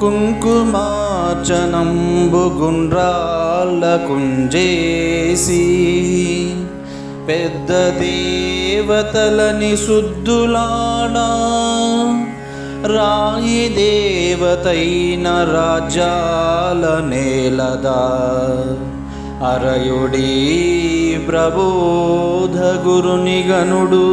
కుంకుమార్చనంబు గుండ్రాళ్ళ కుంజేసి పెద్ద దేవతలని శుద్ధులాడా. రాయి దేవతైన రాజాల నేలదా. అరయుడి ప్రబోధ గురుని గనుడు